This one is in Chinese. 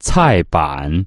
菜板。